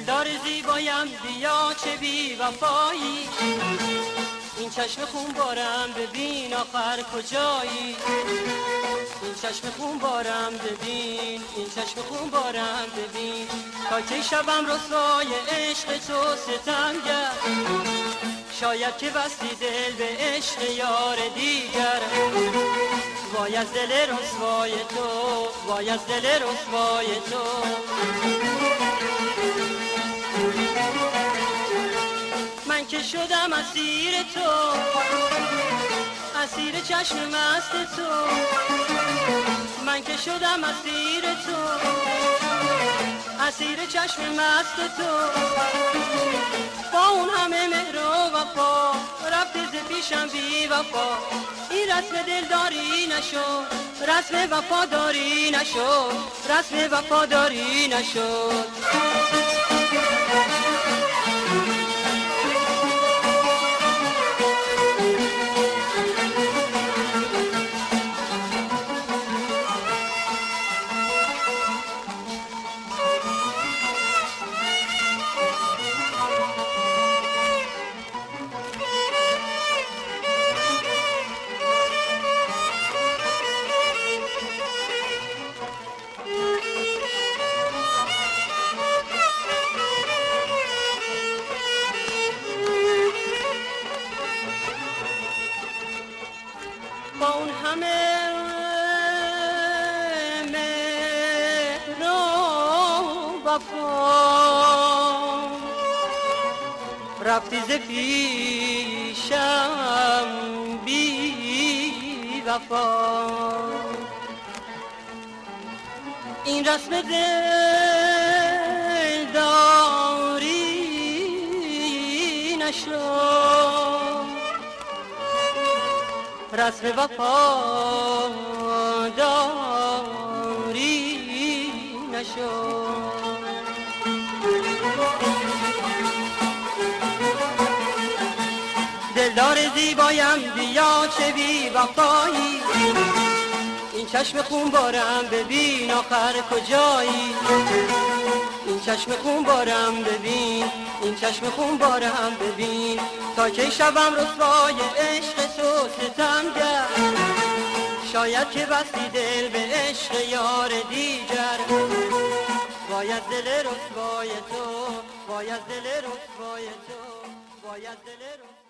دلدار زیبایم بیا چه بی وفایی. این چشم خون بارم ببین آخر کجایی. این چشم خون بارم ببین. این چشم خون بارم ببین. تا که شبم رسوای عشق تو ستم شاید که بستی دل به عشق یار دیگر. وای از دل رسوای تو وای از دل رسوای تو. من که شدم اسیر تو اسیر چشم مست تو. من که شدم اسیر تو اسیر چشم مست تو. با اون همه مهر و وفا رفتی ز پیشم بی وفا. این رسم دلداری نشد رسم وفاداری نشد رسم وفاداری نشد رفتی ز پیشم بی وفا. این رسم دلداری نشد رسم وفاداری نشد دلدار زیبایم بیا چه بی وفایی. این چشم خون بارم ببین آخر کجایی. این چشم خون بارم ببین. این چشم خون بارم ببین. تا که شبم رسوای شاید که بستی دل به عشق یار دیگر باید دل رسوای تو باید دل رسوای تو باید دل رسوای